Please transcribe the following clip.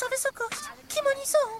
喋そうか決まりそう。